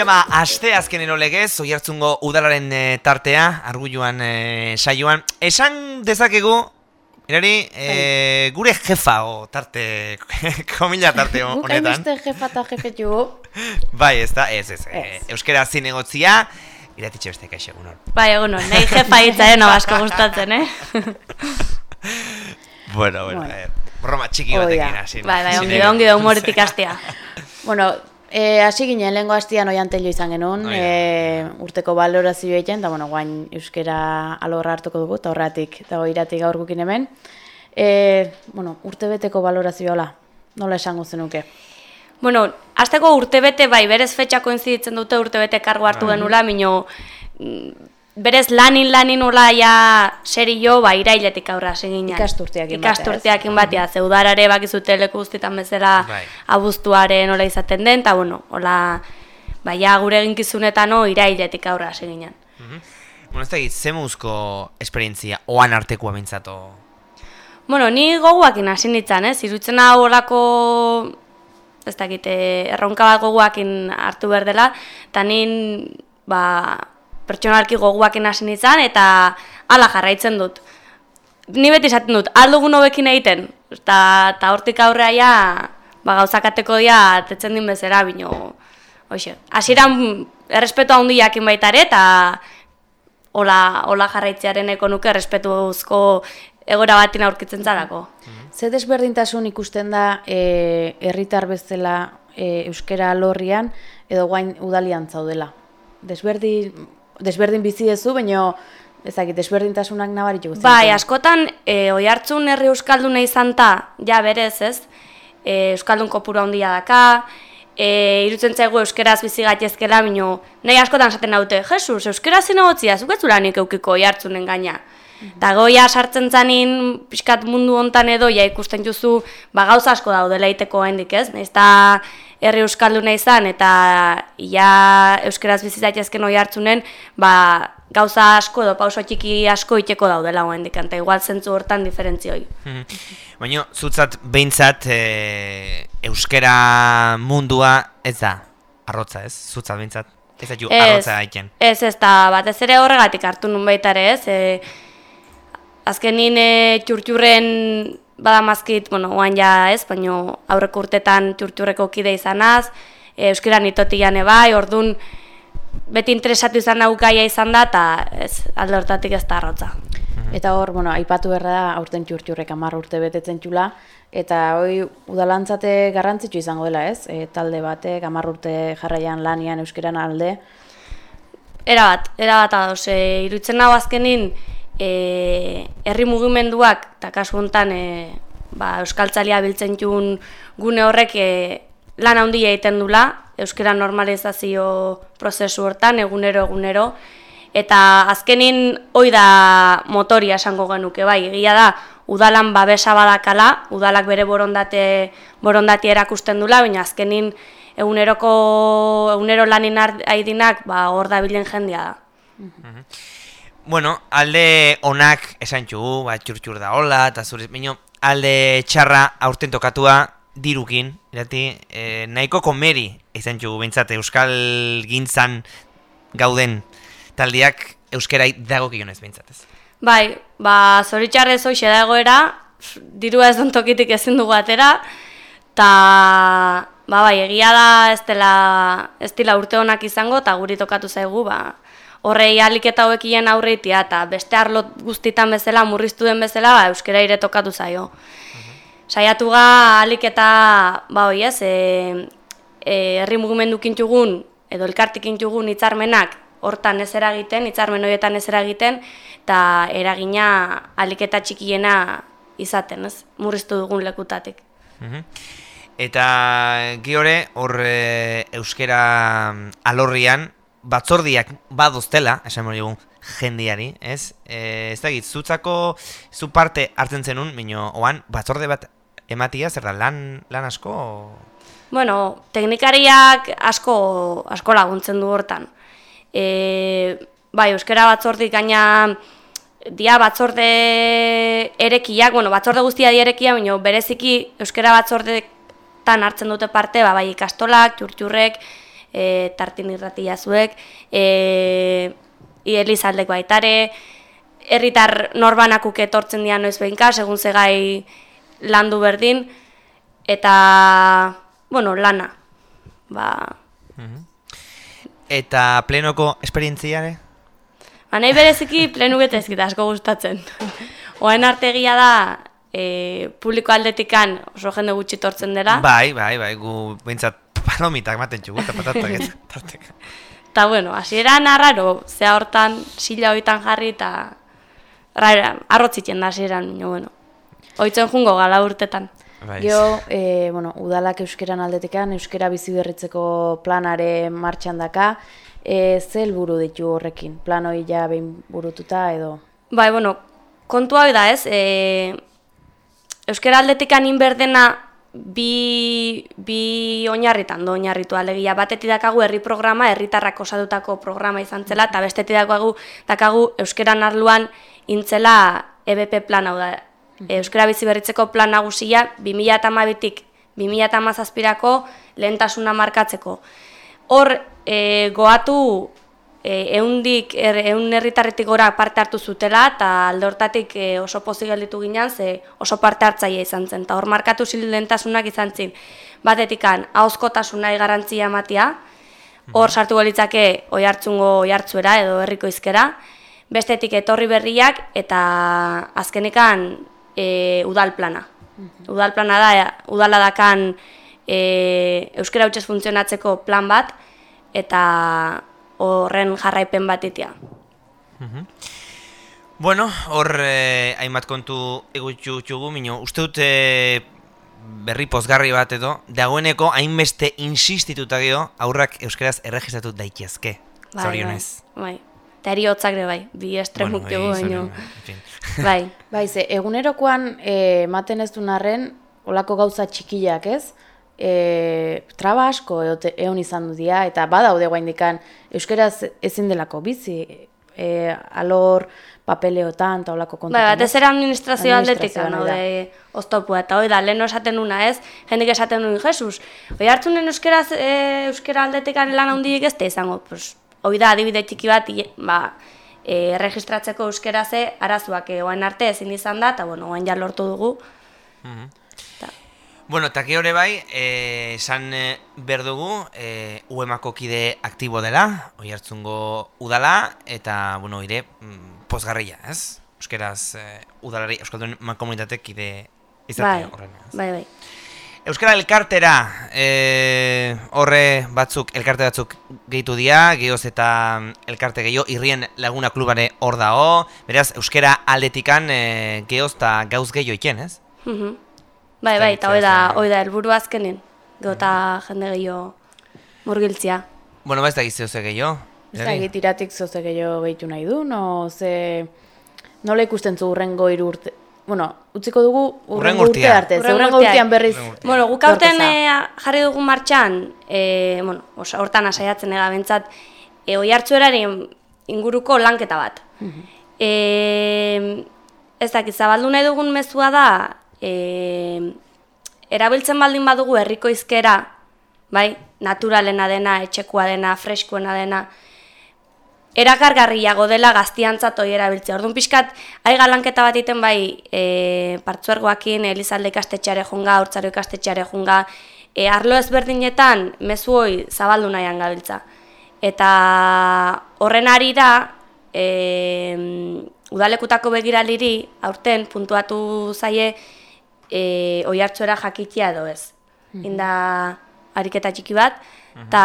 Tira ba, aste azkenero legez, oihartzungo udalaren eh, tartea, argulluan eh, saioan. Esan dezakegu, erari, eh, gure jefa o tarte, komila tarte honetan. hainbeste jefa eta jefetu. Bai, ez da, ez, ez. Ez. euskera zinegotzia, iratitxe beste kaixo egunon. Bai, egun hon, nahi jefa hitzaren abasko gustatzen, eh? Bueno, bueno, Bueno. eh, broma txiki batekin hasi. bai, bai, ongi da, ongi da dut. humoritik astea. Bueno, eh, hasi ginen lehengo hastian oiantelo izan genuen, Hoi da. eh, urteko balorazio egiten, eta bueno, guain euskera alorra hartuko dugu, eta horratik, eta iratik gaur gukin hemen. Eh, bueno, urtebeteko balorazioa hola, nola esango zenuke? Bueno, azteko urtebete bai, berez fetxa koinziditzen dute urtebete kargu hartu Bai. genula, mino mm, berez lanin lanin hola ja seri jo, ba, irailetik aurra seginen. Ikasturteakin batea, ez? Ikasturteakin batea, ze udarare bakizute leku guztietan bezala Bai. abuztuaren hola izaten den, eta bueno, hola, ba, ja gure eginkizunetan no, irailetik aurra seginen. Bueno, ez da egit, zemuzko esperientzia, oan artekoa bintzato. Bueno, ni goguakin hasi nintzen, ez? Irutzen hau olako, ez dakit, eh, erronka bat goguakin hartu behar dela, eta nin, ba, pertsonalki goguakin hasi nintzen, eta hala jarraitzen dut. Ni beti esaten dut, aldugun hobekin egiten, eta, eta hortik aurrea ja, ba, gauzakateko dia, tetzen din bezera, bino, hoxe, hasieran errespetu handi jakin baita ere, eta hola, hola jarraitzearen eko nuke errespetuzko egora batin aurkitzen zarako. Ze desberdintasun ikusten da eh, herritar bezala eh, euskera lorrian edo guain udalian zaudela? Desberdin, desberdin bizi dezu, baina ezakit, desberdintasunak nabaritu guztien. Bai, askotan, e, oi hartzun herri euskalduna izan ta, ja berez ez, e, euskaldun kopuru handia daka, e, irutzen zaigu euskeraz bizi gaitezkela, bino, nahi askotan esaten daute, Jesus, euskeraz zinegotzia, zuketzula nik eukiko oi hartzunen gaina. Eta goia sartzen zanin, pixkat mundu hontan edo, ja ikusten juzu, ba gauza asko daudela iteko hendik ez, nahiz eta herri euskalduna izan, eta ja euskeraz bizi zaitezken oi hartzunen, ba gauza asko edo pauso txiki asko iteko daudela hendik, eta igual zentzu hortan diferentzioi. Baina, zutzat behintzat e, euskera mundua ez da, arrotza ez, zutzat behintzat. Ez da arrotza egiten. Ez, ez, eta batez ere horregatik hartu nun baita ere, ez, e, azkenin e, txurtxurren badamazkit, bueno, oan ja ez, baino aurreko urtetan txurtxurreko kide izanaz, e, euskera nitotian ebai, ordun beti interesatu izan nau gaia izan da, eta ez, alde hortatik ez da arrotza. Eta hor, bueno, aipatu berra da, aurten txurtxurrek amar urte betetzen txula, eta hoi udalantzate garrantzitsu izango dela, ez? E, talde batek, amar urte jarraian lanian euskeran alde, Era bat, era bat ados, e, iruditzen hau azkenin herri mugimenduak, eta kasu honetan e, ba, euskaltzalia biltzen jun gune horrek e, lan handia egiten dula, euskera normalizazio prozesu hortan, egunero egunero, eta azkenin hoi da motoria esango genuke bai, egia da, udalan babesa badakala, udalak bere borondate, borondati erakusten dula, baina azkenin eguneroko, egunero lanin aidinak, ba, hor da. Bilen jendia da. Bueno, alde onak esan txugu, ba, txurtxur da hola, eta zure, baina alde txarra aurten tokatua dirukin, irati, e, nahiko komeri izan txugu, bintzat, euskal gintzan gauden taldiak euskerai dago kionez, bintzat, ez? Bai, ba, zoritxarrez hoxe da egoera, dirua ez don tokitik ezin dugu atera, eta ba, bai, egia da ez dela, ez dela urte honak izango, eta guri tokatu zaigu, ba, horrei alik eta hauekien aurreitia, eta beste arlo guztitan bezala, murriztu den bezala, ba, euskera ire tokatu zaio. Saiatu ga alik eta, ba, hoi ez, e, e, herri mugimendu kintxugun, edo elkartik kintxugun hitzarmenak, hortan ez eragiten, hitzarmen horietan ez eragiten, eta eragina alik eta txikiena izaten, ez? Murriztu dugun lekutatik. Mhm. Eta gihore, hor e, euskera alorrian, batzordiak badoztela, esan hori jendiari, ez? E, ez da zutzako, zu parte hartzen zenun, minio, oan, batzorde bat ematia, zer da, lan, lan asko? O... Bueno, teknikariak asko, asko laguntzen du hortan. E, bai, euskara batzordik gaina dia batzorde erekiak, bueno, batzorde guztia di erekia, baina bereziki euskara batzordetan hartzen dute parte, ba, bai ikastolak, txurtxurrek, e, tartin irratia zuek, e, Elizaldek baitare, herritar norbanakuk etortzen dian noiz behinka, segun zegai landu berdin, eta, bueno, lana. Ba... Mhm. Eta plenoko esperientziare? Ba, nahi bereziki plenuket ezkita asko gustatzen. Oain artegia da, e, publiko aldetikan oso jende gutxi tortzen dela. Bai, bai, bai, gu bintzat palomitak maten txugu, eta patatak ez. Eta bueno, hasi eran arraro, zea hortan, sila horietan jarri eta arrotzitzen da hasi eran, bueno. Oitzen jungo gala urtetan. Bai. Gio, e, bueno, udalak euskeran aldetikan, euskera bizi berritzeko planare martxan daka, e, ze helburu ditu horrekin? Planoi ja behin burututa edo? Bai, bueno, kontu hau da ez, e, euskera aldetikan inberdena bi, bi oinarritan do oinarritu alegia. Batetik dakagu herri programa, herritarrak osatutako programa izan zela, eta bestetik dakagu, dakagu euskeran arluan intzela EBP plan hau da, Euskara bizi berritzeko plan nagusia 2012tik 2017rako lehentasuna markatzeko. Hor e, goatu e, eundik er, eun herritarretik gora parte hartu zutela eta alde hortatik e, oso pozik gelditu ginen ze oso parte hartzaile izan zen. Ta hor markatu zil lehentasunak izan zen. Batetikan ahozkotasuna garantzia ematia. Hor sartu gelitzake oi hartzungo oi hartzuera edo herriko izkera. Bestetik etorri berriak eta azkenekan e, udal plana. Mhm. Udal plana da, udala dakan e, euskera hutsez funtzionatzeko plan bat, eta horren jarraipen bat itia. Mhm. Bueno, hor eh, hainbat kontu egutxu txugu, minio, uste dute berri pozgarri bat edo, dagoeneko hainbeste insistituta geho aurrak euskeraz erregistratu daitezke. Bai, Zorionez. Bai, bai. Eta hotzak ere bai, bi estremuk bueno, baino. bai, bai, ze, egunerokoan eh, ematen ez du narren, olako gauza txikiak ez, e, traba asko egon izan du dia, eta badaude guaindikan, euskeraz ezin delako bizi, e, alor, papeleotan, eta olako kontu. Bai, bat ez administrazio aldetik, no, de oztopua, eta hoi da, lehen esaten nuna ez, jendik esaten nuen, Jesus, hoi hartzunen euskeraz, e, euskera aldetik lan handiik ez izango, pues, hoi da, adibide txiki bat, ba, e, registratzeko euskera ze, arazuak egoen arte ezin izan da, eta bueno, oain ja lortu dugu. Mm Bueno, eta hori bai, e, esan e, behar dugu, e, uemako kide aktibo dela, oi hartzungo udala, eta, bueno, ire, mm, pozgarria, ez? Euskeraz, e, udalari, Euskaldun komunitatek kide izatea bai, horren. Bai, bai. Euskara elkartera e, horre batzuk, elkarte batzuk gehitu dira, gehoz eta elkarte gehiago, irrien laguna klubare hor dago, beraz, Euskara aldetikan e, gehoz eta gauz gehiago iken, ez? Mm Bai, bai, eta hoi da, hoi da, elburu azkenen, gota jende gehiago murgiltzia. Bueno, ba ez da gizio ze gehiago? Ez da gitiratik zoze gehiago gehitu nahi du, no, ze... Nola ikusten zu urrengo irurte, bueno, utziko dugu urrengo urte arte, urrengo urtean berriz. Bueno, guk aurten e, jarri dugu martxan, e, bueno, osa, hortan asaiatzen ega bentsat, e, oi hartzueraren inguruko lanketa bat. e, ez dakit, zabaldu nahi dugun mezua da, e, erabiltzen baldin badugu herriko izkera, bai, naturalena dena, etxekoa dena, freskuena dena, erakargarriago dela gaztiantzat hori erabiltzea. Orduan pixkat, ari galanketa bat iten bai e, partzuergoakin, Elizalde ikastetxeare junga, Hortzaro ikastetxeare junga, e, arlo ezberdinetan mezu hoi zabaldu nahian gabiltza. Eta horren ari da, e, udalekutako begiraliri, aurten puntuatu zaie, e, oi hartzuera jakitia edo ez. Mm Inda ariketa txiki bat, eta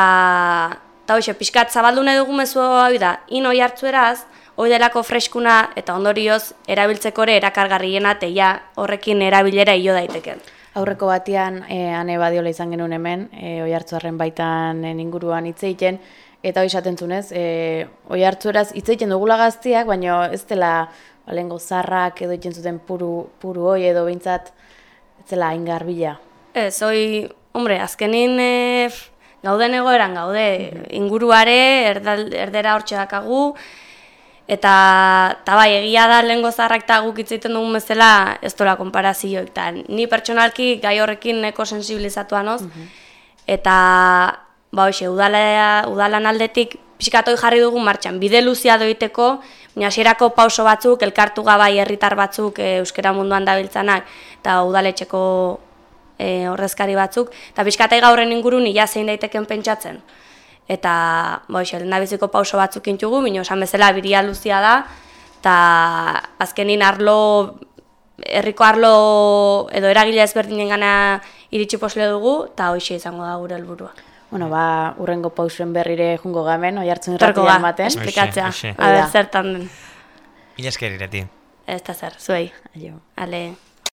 Eta hoxe, pixkat zabaldu nahi dugu mezu hau da, in oi hartzueraz, hoi delako freskuna eta ondorioz erabiltzeko ere erakargarriena teia horrekin erabilera hilo daiteken. Aurreko batean, e, ane badiola izan genuen hemen, e, oi hartzuaren baitan e, inguruan hitz egiten, Eta hori esaten zunez, e, oi hartzueraz hitz egiten dugula gaztiak, baina ez dela balengo zarrak edo egiten zuten puru, puru hoi edo behintzat ez dela hain garbila. Ez, hoi, hombre, azkenin e, gauden egoeran gaude, inguruare, erdal, erdera hortxe dakagu, eta, eta bai, egia da lehen gozarrak eta guk hitz egiten dugun bezala ez dola konparazioik, eta ni pertsonalki gai horrekin neko sensibilizatuan noz, eta ba hoxe, udala, udalan aldetik pixkatoi jarri dugu martxan, bide luzia doiteko, hasierako pauso batzuk, elkartu gabai herritar batzuk e, euskera munduan dabiltzanak, eta udaletxeko e, ordezkari batzuk, eta pixkatai gaurren ingurun ia zein daiteken pentsatzen. Eta, hoxe, lehendabiziko pauso batzuk intugu, baina esan bezala biria luzia da, eta azkenin arlo, herriko arlo edo eragile ezberdinen gana iritsi posle dugu, eta hoxe izango da gure helburua. Bueno, ba, urrengo pausuen berrire jungo gamen, oi hartzun Torko irratian ba, baten. esplikatzea, Hoxe, hoxe. a ber Hori da. zertan den. Mila esker irati. Ez da zer, zuei. Aio. Ale,